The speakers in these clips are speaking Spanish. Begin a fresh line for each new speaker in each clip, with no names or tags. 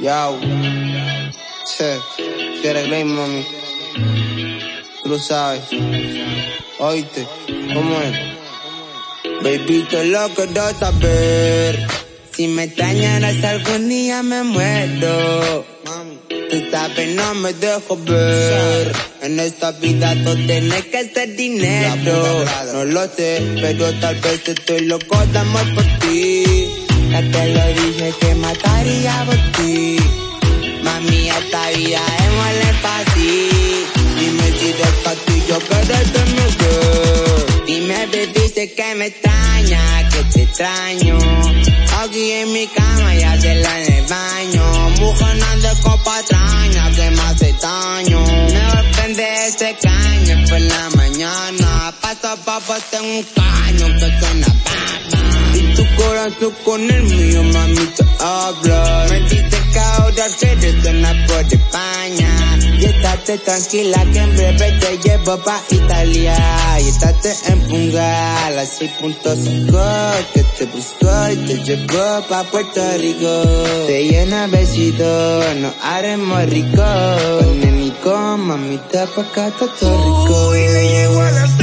Yao. Che, quieres ley, mami. Tú lo sabes. Oíste, ¿cómo es? Baby, te lo quiero saber. Si me extrañaras algún día me muero. Tú sabes, no me dejo ver. En esta vida todo tiene que ser dinero. No lo sé, pero tal vez estoy loco de amor por ti. Ya te lo dije que mataría por ti. Mami, esta vida es muy fácil. Dime si de castillo mi girl. Dime, baby, sé que me extraña, que te extraño. Aquí en mi cama y hacerla en el baño. Mujer, no de copa extraña que me hace daño. Me prende ese caño por la mañana. Paso a tengo un caño que suena corazón con el mío, mamita, habla. Me dice que ahora quieres una por España. Y estate tranquila que en breve te llevo pa' Italia. Y estate en Punga, a las 6.5 que te busco y te llevo pa' Puerto Rico. Te llena besitos, nos haremos rico. Con Nico, mamita, pa' acá todo rico.
y le llevo a las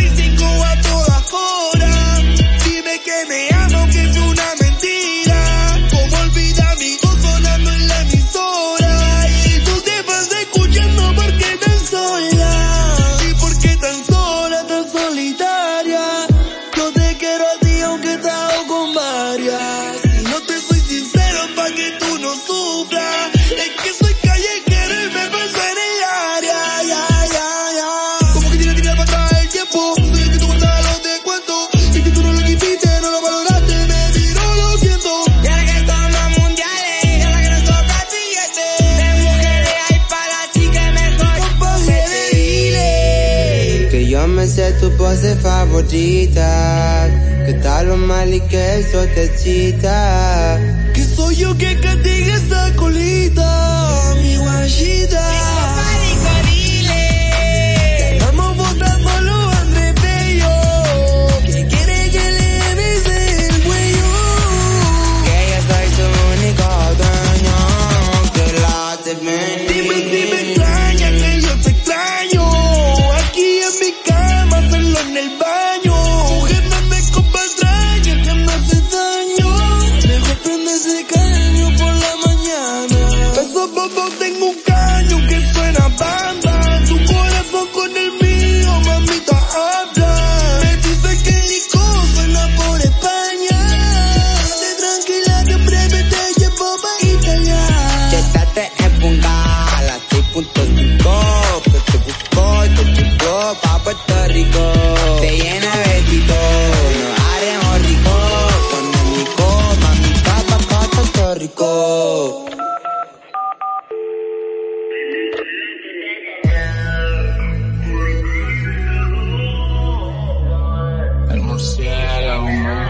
sé tu pose favorita. Que tal lo mal y que eso te excita.
Que soy yo que castigue esa colita, mi guachita.
Te sad, I'm